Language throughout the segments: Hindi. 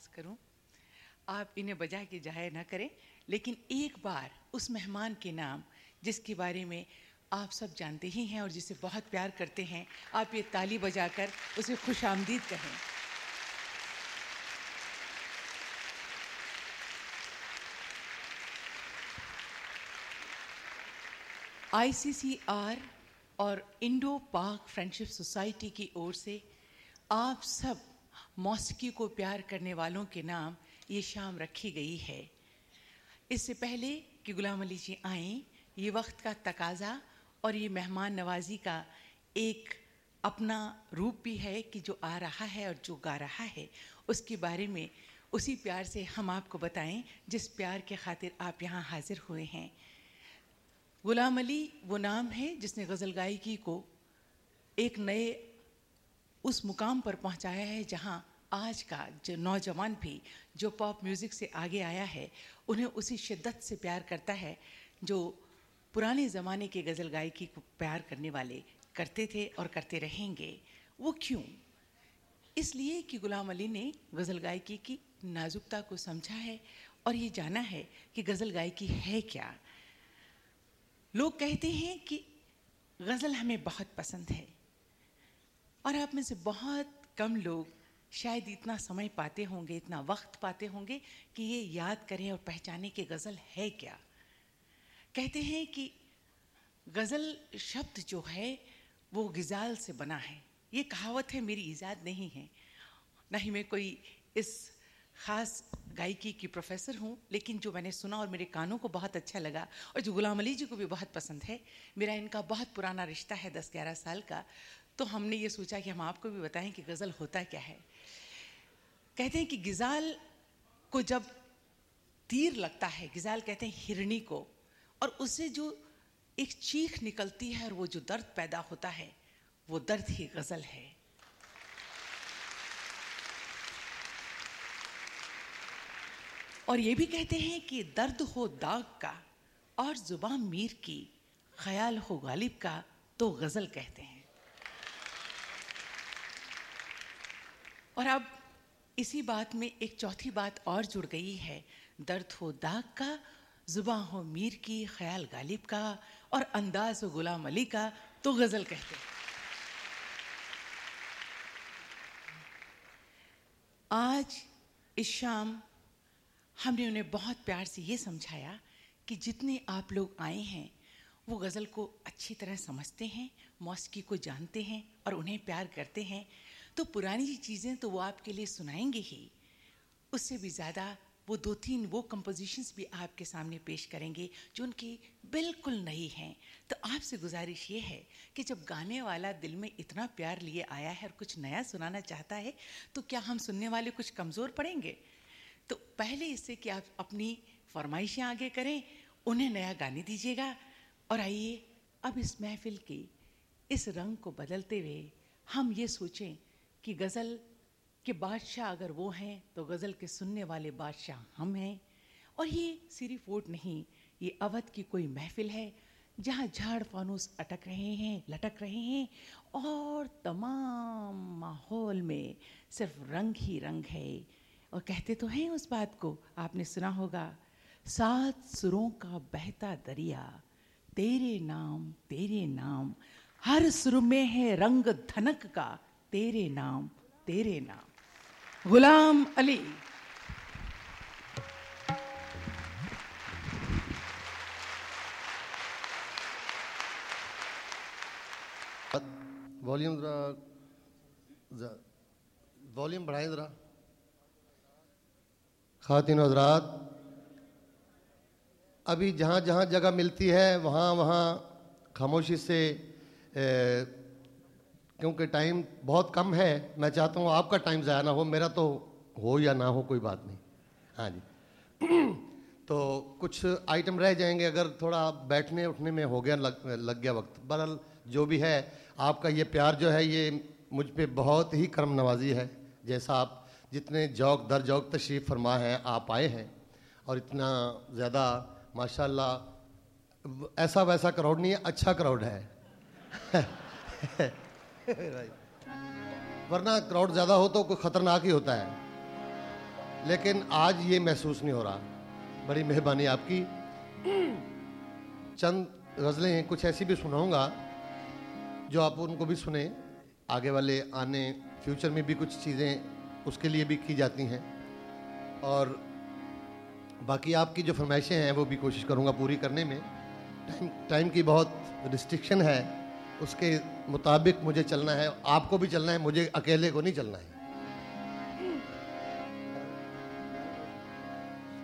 आवाज़ करूँ, आप इन्हें बजा के ज़ाहिर ना करें, लेकिन एक बार उस मेहमान के नाम, जिसके बारे में आप सब जानते ही हैं और जिसे बहुत प्यार करते हैं, आप ये ताली बजाकर उसे खुश आमदीद कहें। आईसीसीआर और इंडो पाक फ्रेंडशिप सोसाइटी की ओर से आप सब मौसीकी को प्यार करने वालों के नाम ये शाम रखी गई है। इससे पहले कि गुलाम अली जी आए ये वक्त का तकाजा और ये मेहमान नवाजी का एक अपना रूप भी है कि जो आ रहा है और जो गा रहा है, उसके बारे में उसी प्यार से हम आपको बताएँ, जिस प्यार के खातिर आप यहाँ हाजिर हुए हैं। गुलाम अली वो नाम है जिसने गज़ल गायकी को एक नए उस मुकाम पर पहुँचाया है जहाँ आज का जो नौजवान भी जो पॉप म्यूज़िक से आगे आया है, उन्हें उसी शिद्दत से प्यार करता है जो पुराने ज़माने के गज़ल गायकी को प्यार करने वाले करते थे और करते रहेंगे। वो क्यों? इसलिए कि गुलाम अली ने गज़ल गायकी की नाजुकता को समझा है और ये जाना है कि गज़ल गायकी है क्या। लोग कहते हैं कि गज़ल हमें बहुत पसंद है। और आप में से बहुत कम लोग शायद इतना समय पाते होंगे, इतना वक्त पाते होंगे कि ये याद करें और पहचाने कि गज़ल है क्या। कहते हैं कि गज़ल शब्द जो है, वो गिजाल से बना है। ये कहावत है, मेरी ईजाद नहीं है। ना ही मैं कोई इस ख़ास गायकी की प्रोफेसर हूँ, लेकिन जो मैंने सुना और मेरे कानों को बहुत अच्छा लगा, और जो गुलाम अली जी को भी बहुत पसंद है, मेरा इनका बहुत पुराना रिश्ता है दस ग्यारह साल का। तो हमने ये सोचा कि हम आपको भी बताएँ कि गज़ल होता क्या है। कहते हैं कि गिजाल को जब तीर लगता है, गिजाल कहते हैं हिरणी को, और उससे जो एक चीख निकलती है और वो जो दर्द पैदा होता है, वो दर्द ही गज़ल है। और ये भी कहते हैं कि दर्द हो दाग का और ज़ुबान मीर की, ख्याल हो गालिब का तो गज़ल कहते हैं। और अब इसी बात में एक चौथी बात और जुड़ गई है। दर्द हो दाग का जुबा हो मीर की, ख्याल गालिब का और अंदाज हो गुलाम अली का तो गज़ल कहते हैं। आज इस शाम हमने उन्हें बहुत प्यार से ये समझाया कि जितने आप लोग आए हैं, वो गज़ल को अच्छी तरह समझते हैं मौसीकी को जानते हैं और उन्हें प्यार करते हैं। तो पुरानी चीज़ें तो वो आपके लिए सुनाएँगे ही। उससे भी ज़्यादा वो दो तीन वो कंपोजिशंस भी आपके सामने पेश करेंगे जो उनकी बिल्कुल नई हैं। तो आपसे गुजारिश ये है कि जब गाने वाला दिल में इतना प्यार लिए आया है और कुछ नया सुनाना चाहता है तो क्या हम सुनने वाले कुछ कमज़ोर पड़ेंगे? तो पहले इससे कि आप अपनी फरमाइशें आगे करें, उन्हें नया गाने दीजिएगा। और आइए, अब इस महफिल की इस रंग को बदलते हुए हम ये सोचें कि गज़ल के बादशाह अगर वो हैं तो गज़ल के सुनने वाले बादशाह हम हैं। और ये सिर्फ़ वोट नहीं, ये अवध की कोई महफिल है, जहाँ झाड़ फानूस अटक रहे हैं, लटक रहे हैं, और तमाम माहौल में सिर्फ़ रंग ही रंग है। और कहते तो हैं उस बात को, आपने सुना होगा, सात सुरों का बहता दरिया, तेरे नाम तेरे नाम, हर सुर में है रंग धनक का तेरे नाम तेरे नाम। गुलाम अली। वॉल्यूम ज़रा वॉल्यूम बढ़ाएँ ज़रा। खातिन हजरात अभी जहाँ जहाँ जगह मिलती है वहाँ वहाँ खामोशी से ए, क्योंकि टाइम बहुत कम है मैं चाहता हूँ आपका टाइम ज़ाया ना हो मेरा तो हो या ना हो कोई बात नहीं। हाँ जी। तो कुछ आइटम रह जाएँगे अगर थोड़ा बैठने उठने में हो गया लग, लग गया वक्त। बहरहाल जो भी है आपका ये प्यार जो है ये मुझ पर बहुत ही करम नवाजी है। जैसा आप जितने जौक दर जौक तशरीफ़ फरमा हैं आप आए हैं। और इतना ज़्यादा माशाल्लाह ऐसा वैसा क्राउड नहीं है अच्छा क्राउड है। वरना क्राउड ज़्यादा हो तो कोई ख़तरनाक ही होता है। लेकिन आज ये महसूस नहीं हो रहा। बड़ी मेहरबानी आपकी। चंद गज़लें हैं, कुछ ऐसी भी सुनाऊँगा, जो आप उनको भी सुने। आगे वाले आने फ्यूचर में भी कुछ चीज़ें उसके लिए भी की जाती हैं। और बाकी आपकी जो फरमाइशें हैं, वो भी कोशिश करूँगा पूरी करने में। टाइम टाइम की बहुत रिस्ट्रिक्शन है। उसके मुताबिक मुझे चलना है, आपको भी चलना है, मुझे अकेले को नहीं चलना है।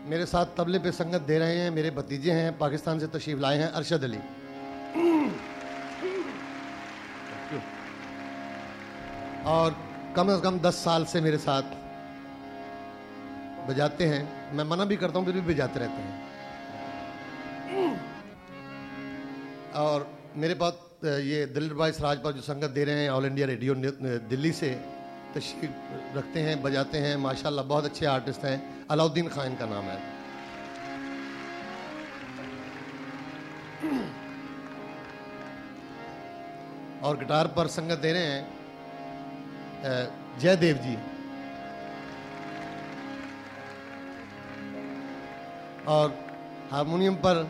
मेरे साथ तबले पे संगत दे रहे हैं, मेरे भतीजे हैं, पाकिस्तान से तशरीफ़ लाए हैं अरशद अली। और कम से कम दस साल से मेरे साथ बजाते हैं। मैं मना भी करता हूँ, फिर भी बजाते रहते हैं। और मेरे पास ये दिल भाई सराज पर जो संगत दे रहे हैं ऑल इंडिया रेडियो दिल्ली से, तशरीफ़ रखते हैं, बजाते हैं। माशाल्लाह, बहुत अच्छे आर्टिस्ट हैं। अलाउद्दीन खान का नाम है। और गिटार पर संगत दे रहे हैं जयदेव जी। और हारमोनियम पर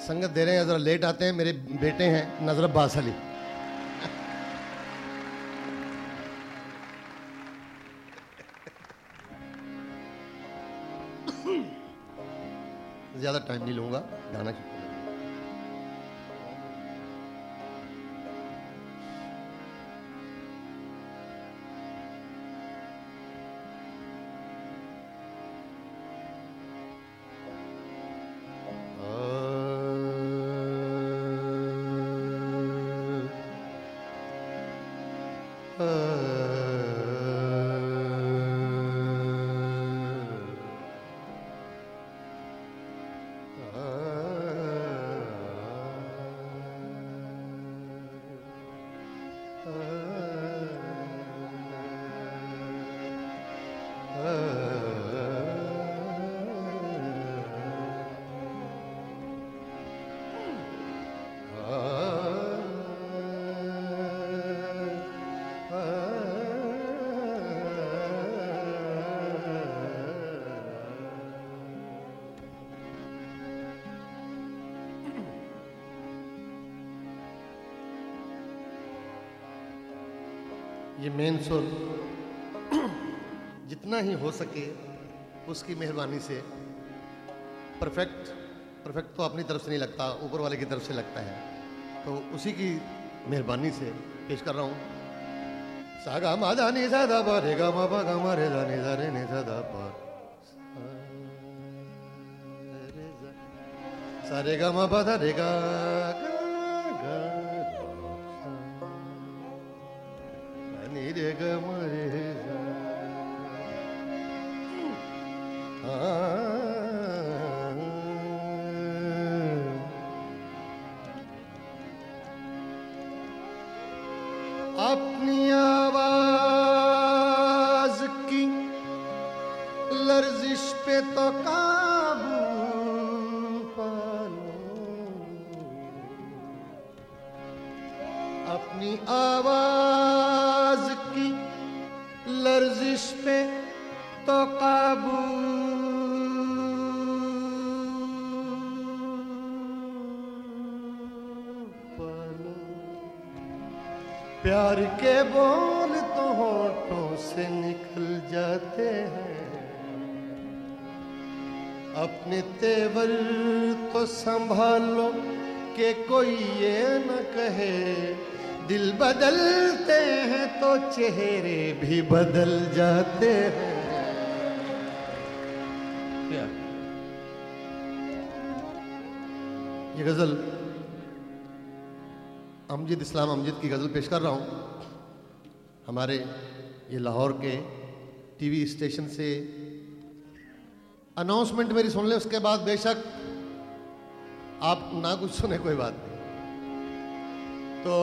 संगत दे रहे हैं, ज़रा लेट आते हैं, मेरे बेटे हैं नज़र अब्बास अली। ज़्यादा टाइम नहीं लूँगा, गाना ये मेन सुर जितना ही हो सके उसकी मेहरबानी से परफेक्ट परफेक्ट तो अपनी तरफ़ से नहीं लगता, ऊपर वाले की तरफ़ से लगता है। तो उसी की मेहरबानी से पेश कर रहा हूँ। सागा मादा नि सादा पर रे गा मा पा, गा मा रे दा नि दा रे नि सा दा पर सा, रे गा मा पा दा रे गा। अपनी आवाज़ की लर्जिश पे तो काबू। प्यार के बोल तो होठों से निकल जाते हैं। अपने तेवर तो संभालो कि कोई ये न कहे। दिल बदलते हैं तो चेहरे भी बदल जाते हैं। ये गज़ल अमजिद इस्लाम अमजिद की गज़ल पेश कर रहा हूँ। हमारे ये लाहौर के टीवी स्टेशन से अनाउंसमेंट मेरी सुन लें, उसके बाद बेशक आप ना कुछ सुने, कोई बात नहीं। तो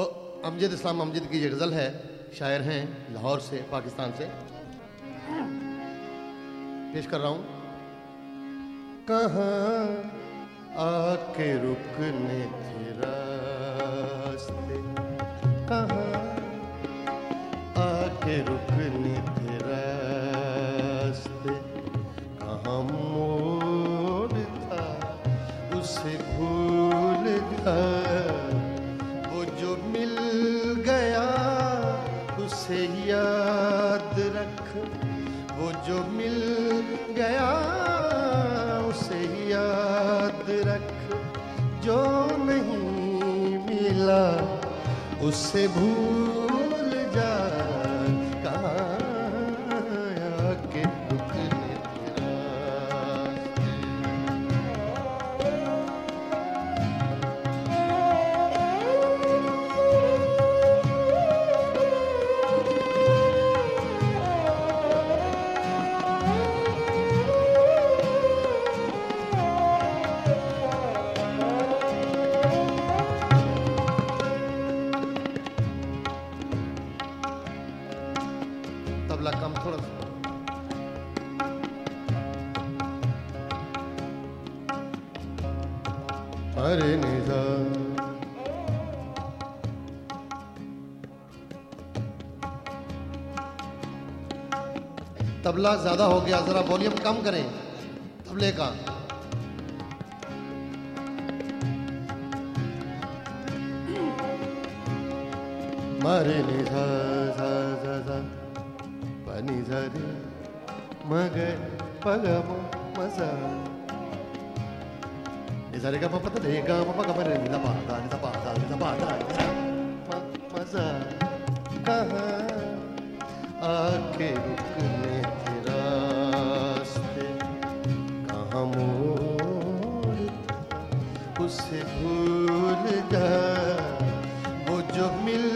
अमजद इस्लाम अमजद की गज़ल है, शायर हैं लाहौर से, पाकिस्तान से। पेश कर रहा हूँ। कहा आके रुकने थे रास्ते? कहा आके रुकने थे रास्ते? कहा मोड़ था उसे भूल गया जो मिल गया उसे याद रख। जो नहीं मिला उसे भूल तबला ज़्यादा हो गया, जरा वॉल्यूम कम करें, तबले का। मरे नि पनि सा रे मग पग म मसा नि सा रे गा प प त रे गा म प ग म रे नि सा पा दा नि सा पा दा नि सा पा दा नि सा म मसा। कहाँ आके रुकने उसे भूल जा वो जो मिल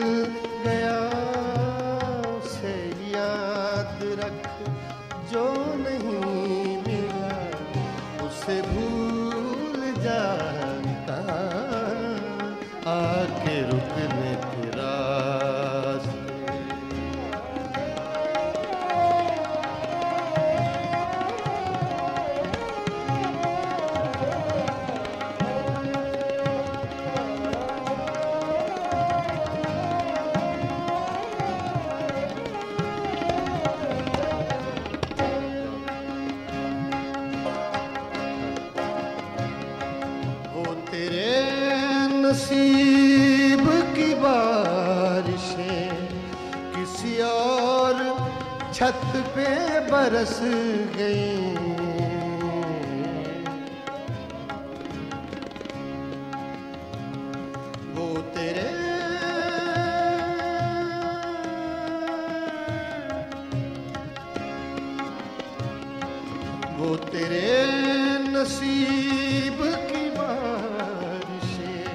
बरस गई वो तेरे वो तेरे नसीब की बारिशें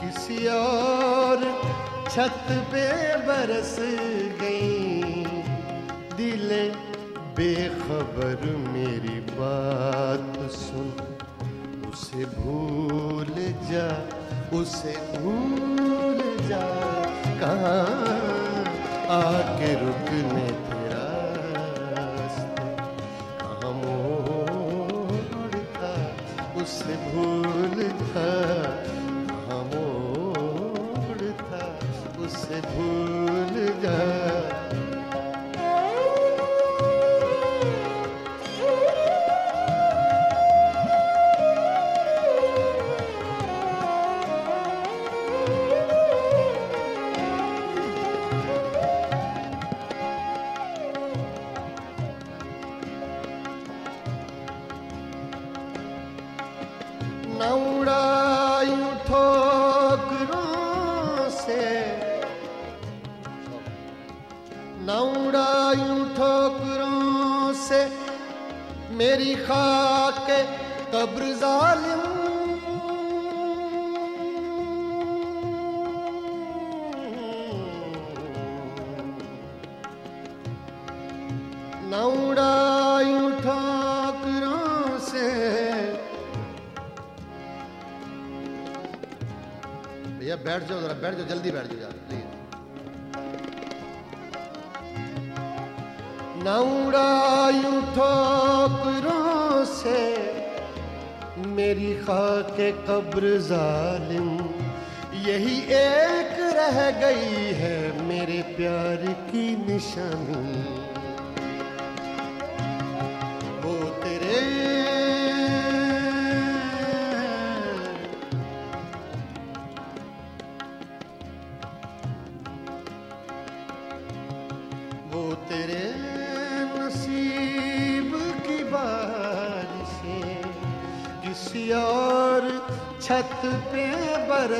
किसी और छत पे बरस गई। दिले बेखबर मेरी बात सुन। उसे भूल जा उसे भूल जा। कहाँ आके रुकने तेरा न से। भैया बैठ जाओ जरा, बैठ जाओ, जल्दी बैठ जाओ यार प्लीज़ न ठोकरों से मेरी खाक कब्र जालिम, यही एक रह गई है मेरे प्यार की निशानी।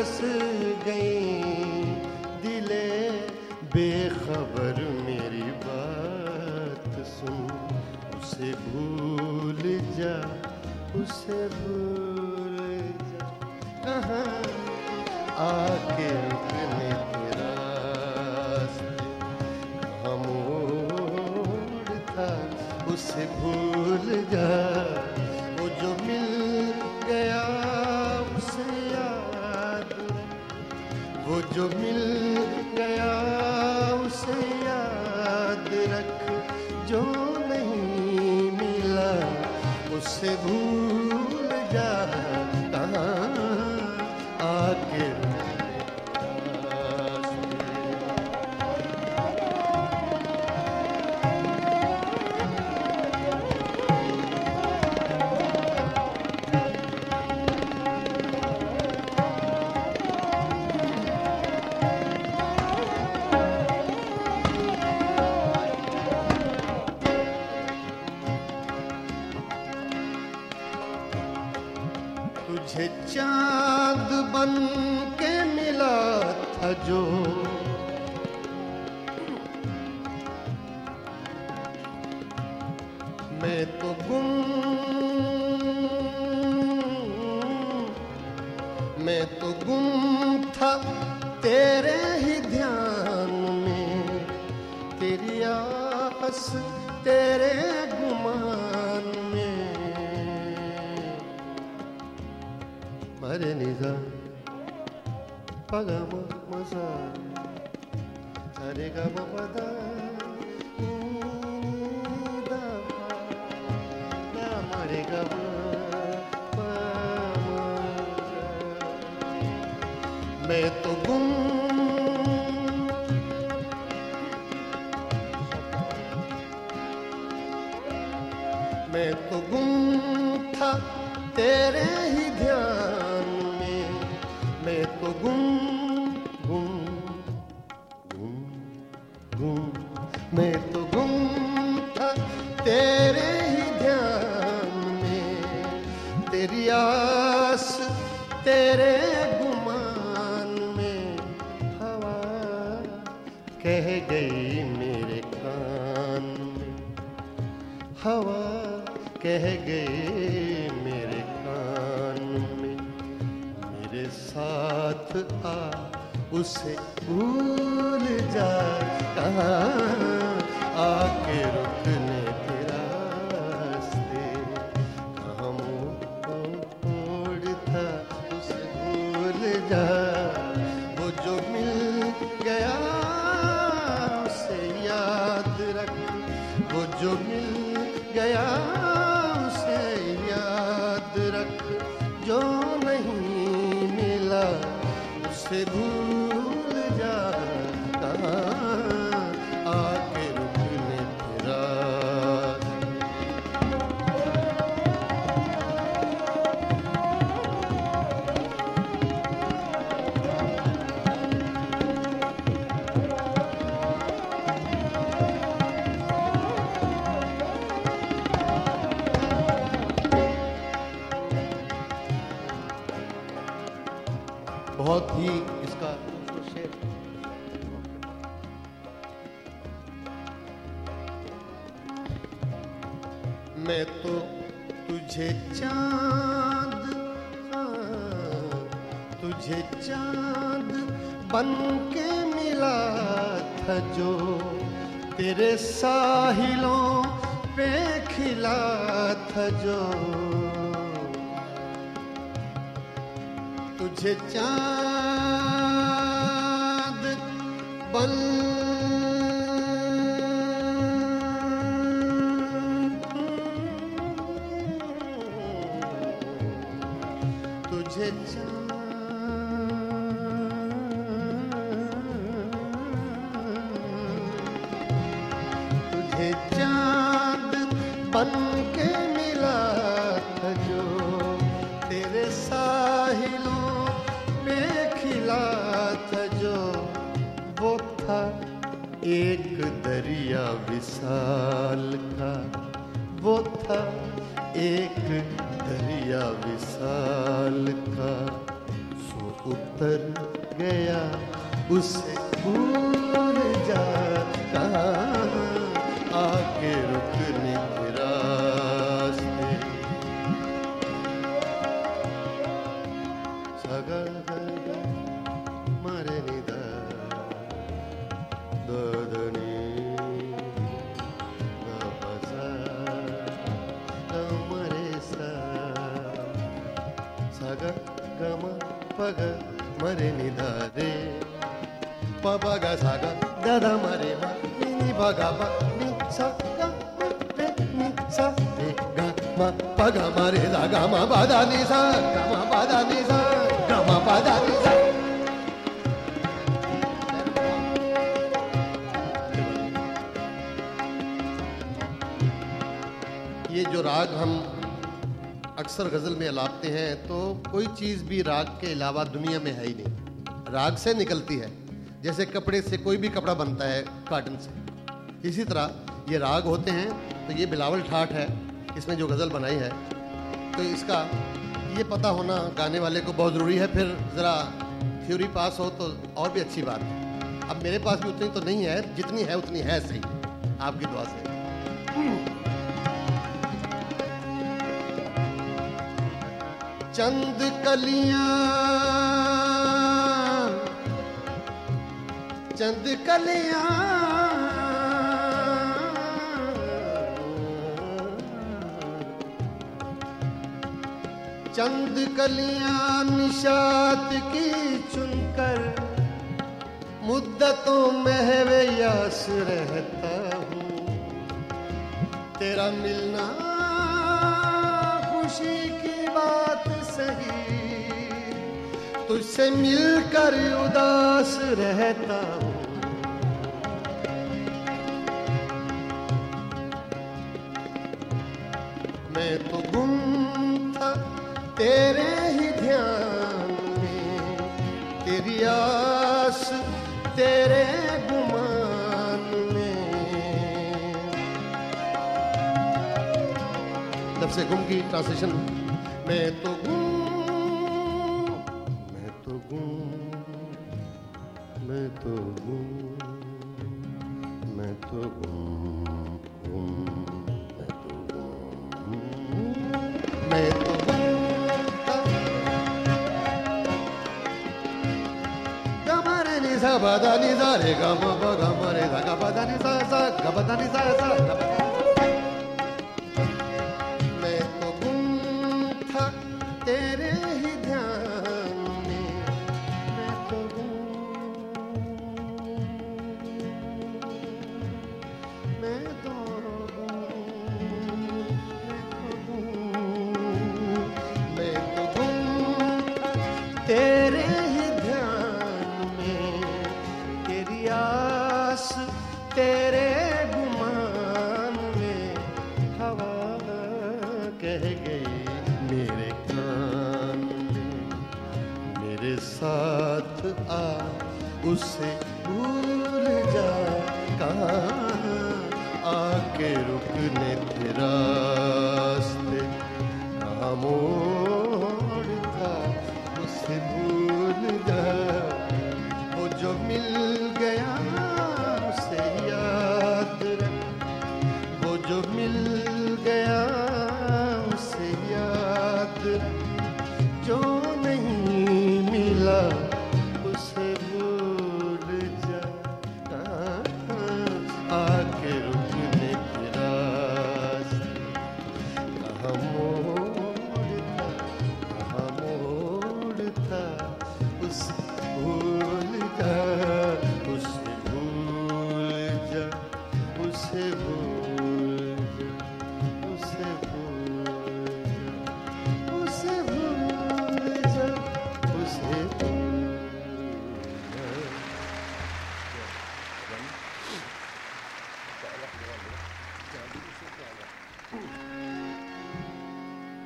Yes. जो मिल गया उसे याद रख जो नहीं मिला उसे भूल मैं तो छचा था, एक दरिया विशाल का वो था, एक दरिया विशाल का सो उतर गया उसे भूल जा ये जो राग हम अक्सर गज़ल में अलापते हैं तो कोई चीज़ भी राग के अलावा दुनिया में है ही नहीं। राग से निकलती है, जैसे कपड़े से कोई भी कपड़ा बनता है काटन से। इसी तरह ये राग होते हैं तो ये बिलावल ठाठ है, इसमें जो गज़ल बनाई है तो इसका ये पता होना गाने वाले को बहुत ज़रूरी है। फिर ज़रा थ्योरी पास हो तो और भी अच्छी बात है। अब मेरे पास भी उतनी तो नहीं है, जितनी है उतनी है सही। आपकी दुआ से। चंद कलियाँ चंद कलियाँ। चंद कलियाँ निशात की चुनकर मुद्दतों में यास रहता हूँ। तेरा मिलना खुशी की बात सही, तुझसे मिलकर उदास रहता हूँ। तेरे ही ध्यान में, तेरी आस तेरे गुमान में। जब से गुम की ट्रांसलेशन मैं तो गुम, मैं तो गुम, मैं तो गुम, मैं तो गुम मैं तो गुम, मैं ga ba da ni za re ga ma ba ga ma re da ga ba da ni za da ni उसे भूल जा। कहाँ आके रुकने तेरा रास्ते? कहाँ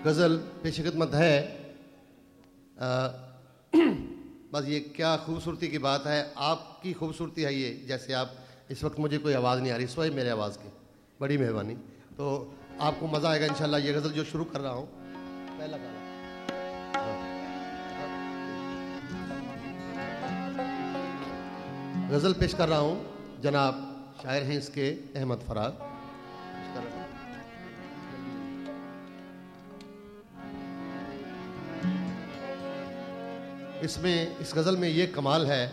गज़ल पेश खिदमत है। बस ये क्या खूबसूरती की बात है, आपकी खूबसूरती है ये, जैसे आप इस वक्त मुझे कोई आवाज़ नहीं आ रही सोए मेरे आवाज़ की, बड़ी मेहरबानी। तो आपको मज़ा आएगा इंशाल्लाह, ये गज़ल जो शुरू कर रहा हूँ, पहला गाना। गज़ल पेश कर रहा हूँ, जनाब शायर हैं इसके, अहमद फराग। इसमें, इस गज़ल में ये कमाल है,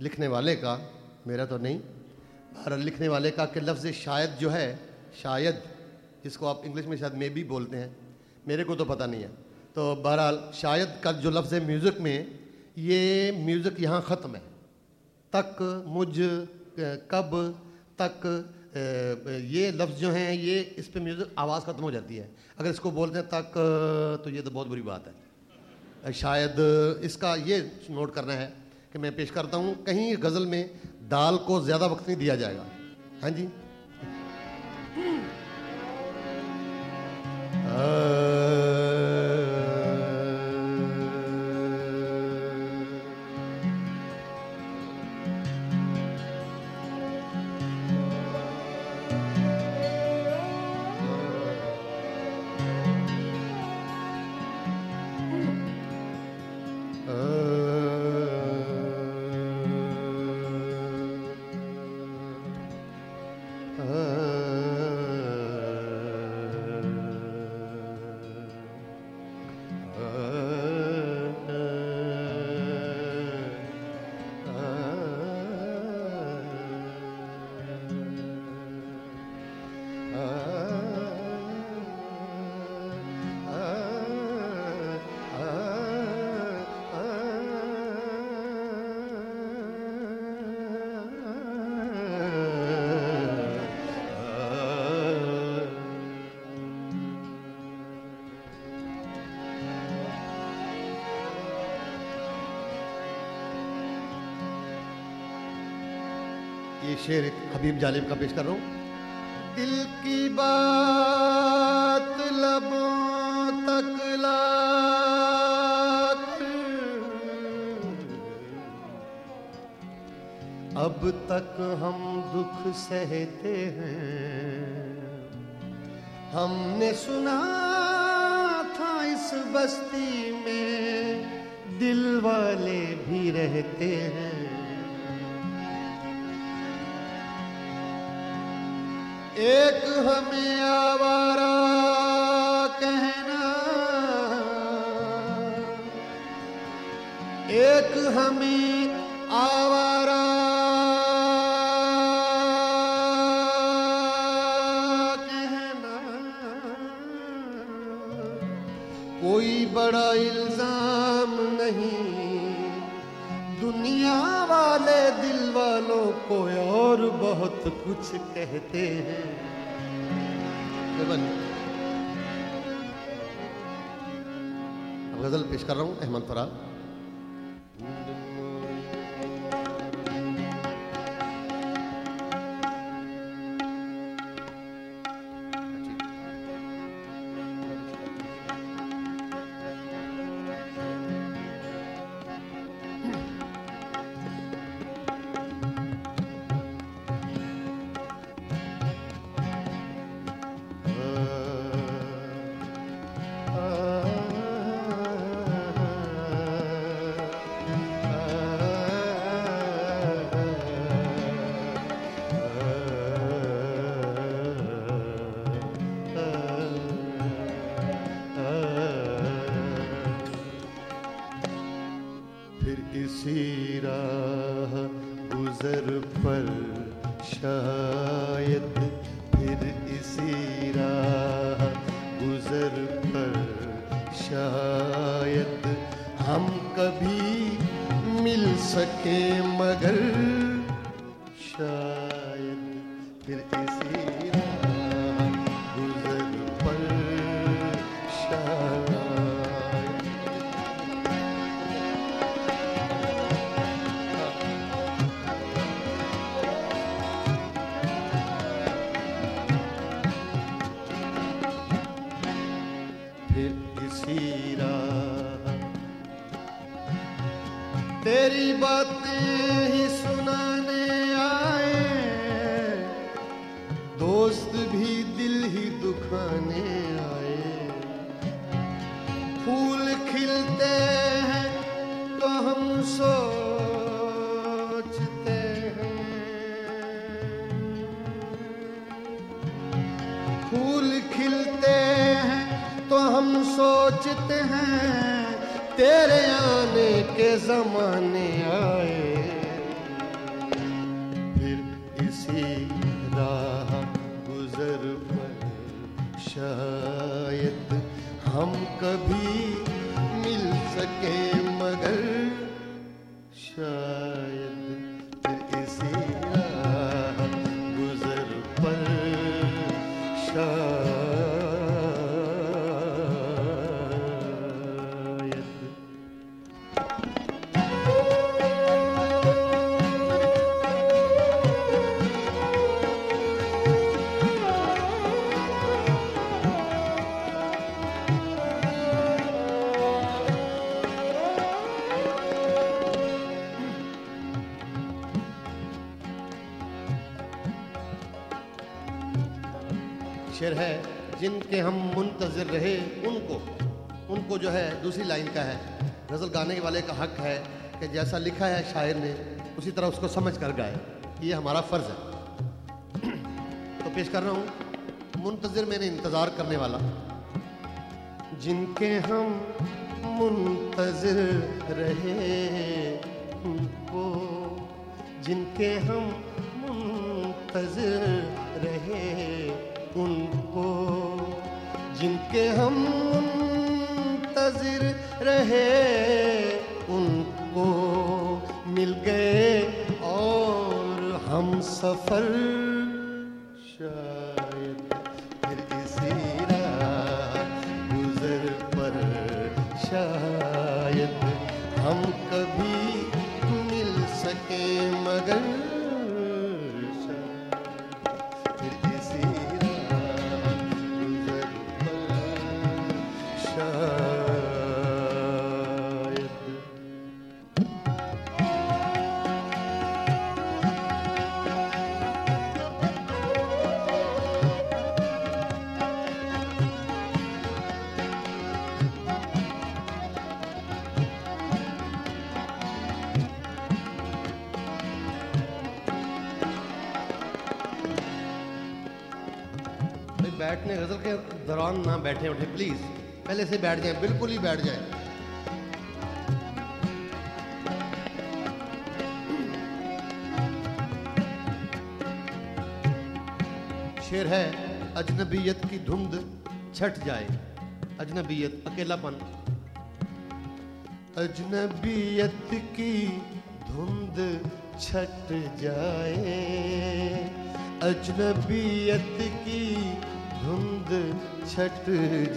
लिखने वाले का, मेरा तो नहीं, बहरहाल लिखने वाले का कि लफ्ज़ शायद जो है, शायद, जिसको आप इंग्लिश में शायद मे भी बोलते हैं, मेरे को तो पता नहीं है। तो बहरहाल, शायद का जो लफ्ज़ है म्यूज़िक में, ये म्यूज़िक यहाँ ख़त्म है। तक, मुझ कब, तक ये लफ्ज़ जो हैं, ये इस पे म्यूज़िक आवाज़ ख़त्म हो जाती है। अगर इसको बोलते हैं तक तो ये तो बहुत बुरी बात है। शायद इसका ये नोट करना है कि मैं पेश करता हूँ, कहीं गज़ल में दाल को ज़्यादा वक्त नहीं दिया जाएगा। हाँ जी? ये शेर हबीब जालिब का पेश कर रहा हूँ। दिल की बात लबों तक लाकर अब तक हम दुख सहते हैं। हमने सुना था इस बस्ती में दिल वाले भी रहते हैं। एक हमें आवारा कहना। एक हमें बहुत कुछ कहते हैं। गज़ल पेश कर रहा हूँ अहमद फराज दोस्त भी दिल ही दुखाने आए। फूल खिलते हैं तो हम सोचते हैं। फूल खिलते हैं तो हम सोचते हैं, तेरे आने के जमाने आए। वाले का हक है कि जैसा लिखा है शायर ने, उसी तरह उसको समझ कर गाए। ये हमारा फ़र्ज़ है। तो पेश कर रहा हूँ। मुंतजर मैंने इंतज़ार करने वाला। जिनके हम मुंतजर रहे उनको, जिनके हम मुंतजर रहे उनको, जिनके हम मुंतजर रहे मिल गए और हम सफ़र पहले से बैठ जाए, बिल्कुल ही बैठ जाए। शेर है, अजनबीयत की धुंध छट जाए। अजनबीयत, अकेलापन। अजनबीयत की धुंध छट जाए। अजनबीयत की धुंध छट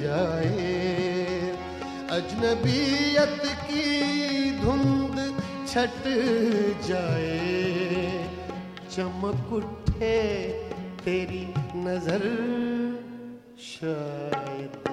जाए। अजनबीयत की धुंध छट जाए। चमक उठे तेरी नज़र शायद।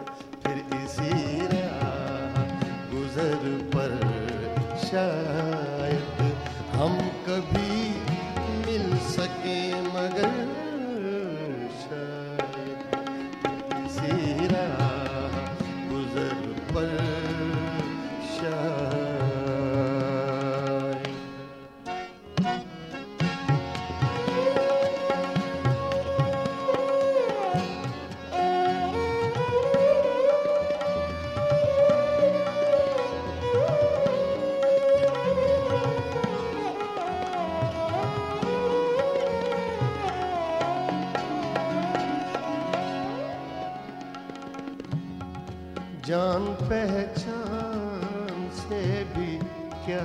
जान पहचान से भी क्या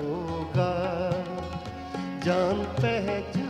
होगा? जान पहचान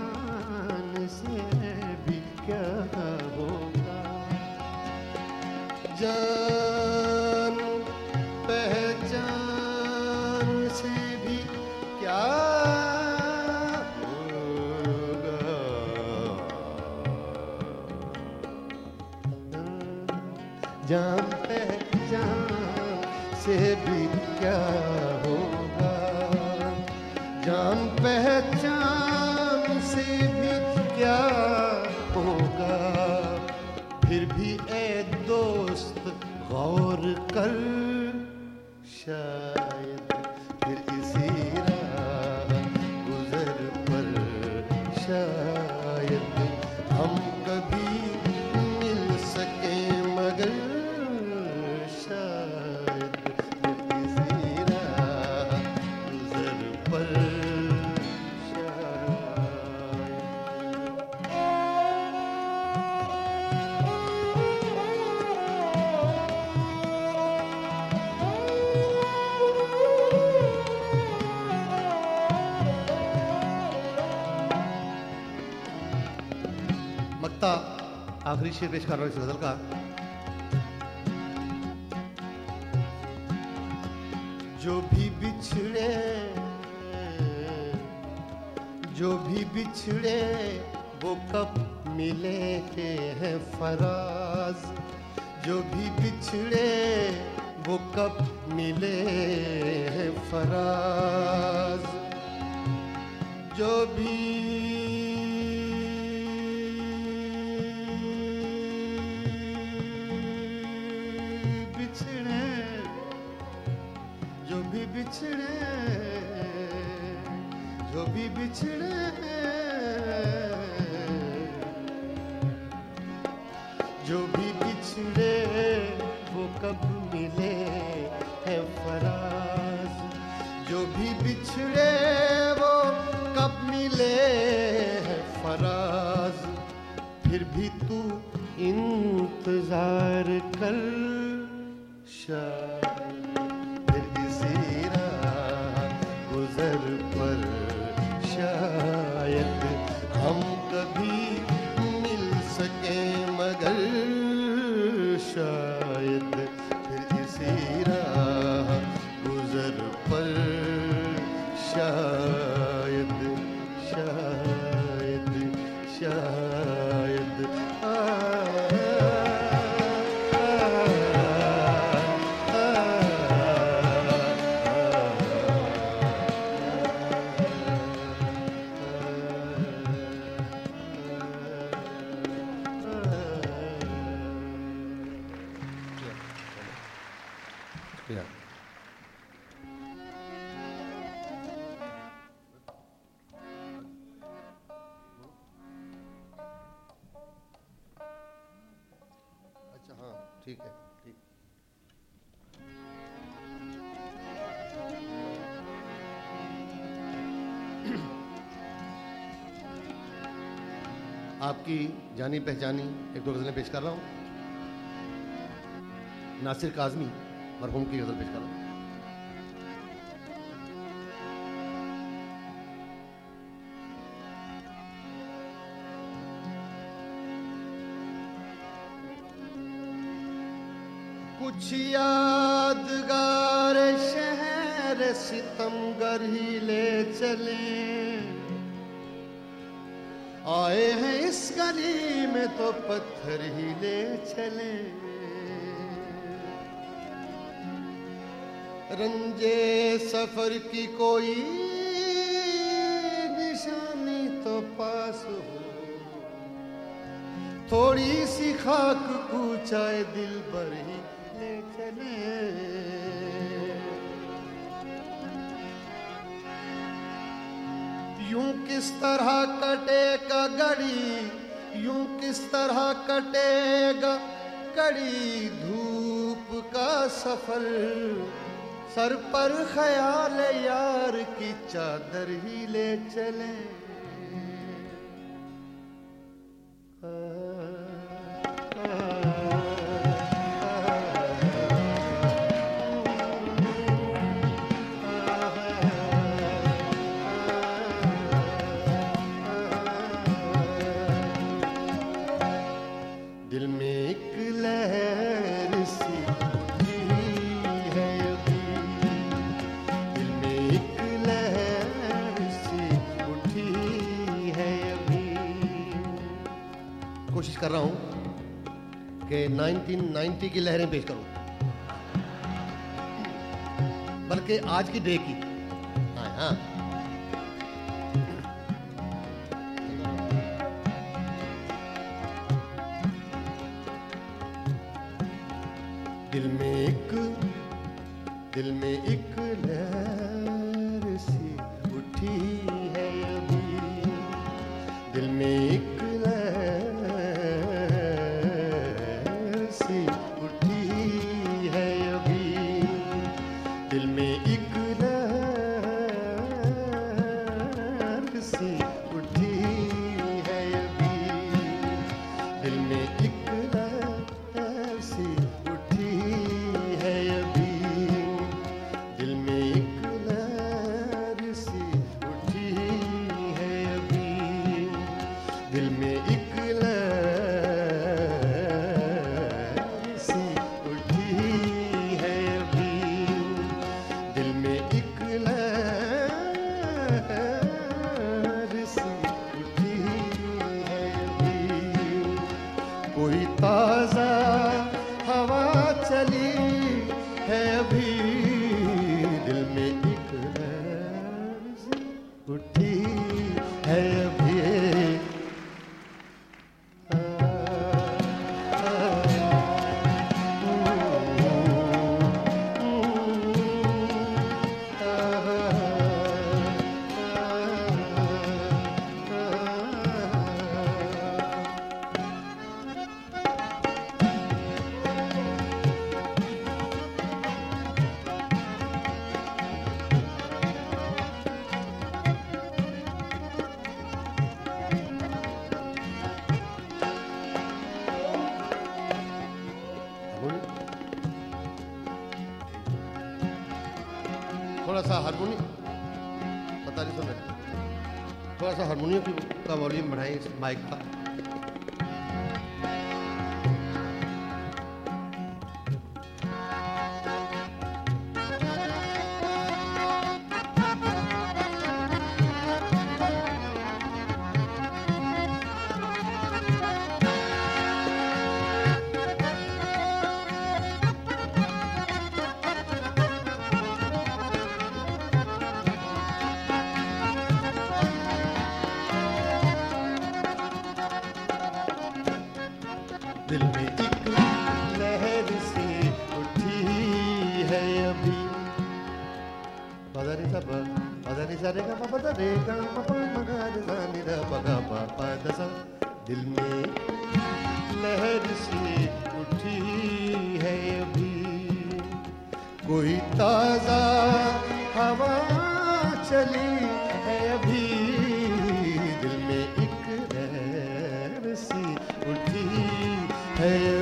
आखिरी शेर पेश कर रहा हूँ इस गज़ल का। जो भी बिछड़े, जो भी बिछड़े, वो कब मिले हैं फराज? जो भी बिछड़े, वो कब मिले हैं फराज? जो भी बिछड़े, जो भी बिछड़े। जो भी बिछड़े, वो कब मिले हैं फराज। जो भी बिछड़े, वो कब मिले है फराज। फिर भी तू इंतज़ार कर, शायद। शायद आपकी जानी पहचानी एक दो गज़लें पेश कर रहा हूँ। नासिर काजमी मरहूम की गज़ल पेश कर रहा हूँ। कुछ यादगार शहर सितमगर ही ले चले। गली में तो पत्थर ही ले चले। रंजे सफ़र की कोई निशानी तो पास हो। थोड़ी सी खाक पूछाए दिल भर ही ले चले। यूँ किस तरह कटे का घड़ी यूँ किस तरह कटेगा कड़ी धूप का सफ़र? सर पर ख्याल यार की चादर ही ले चले। 1990 की लहरें पेश करूँ। बल्कि आज की डे की। हाँ। दिल में एक, दिल में एक लहर सी उठी। सा हारमोनियम पता नहीं सुन थोड़ा सा हारमोनियम का वॉल्यूम बढ़ाइए माइक का। Hey.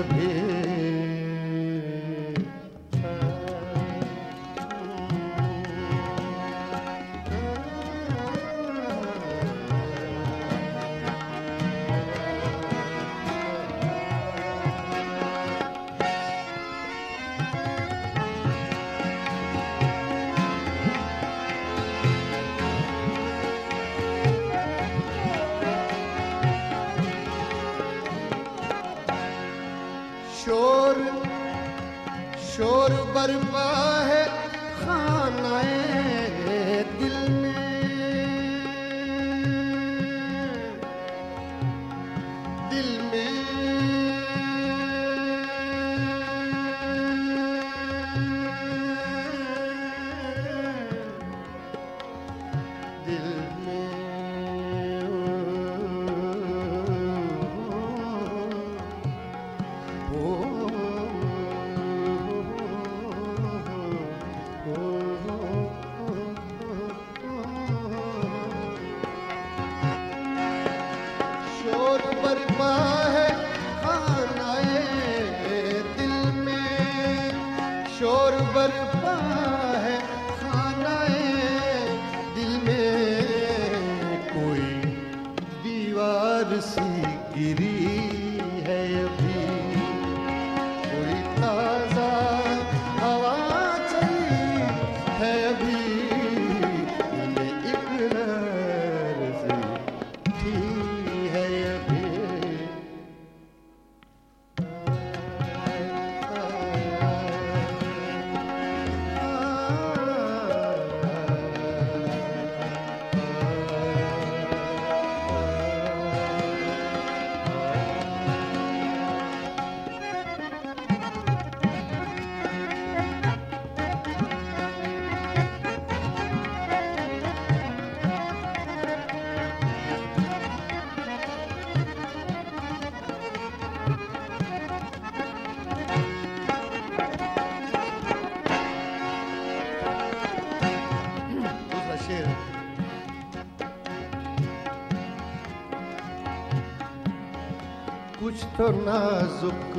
तो नाजुक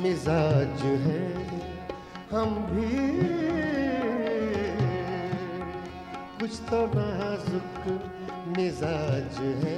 मिजाज है। हम भी कुछ तो नाजुक मिजाज है।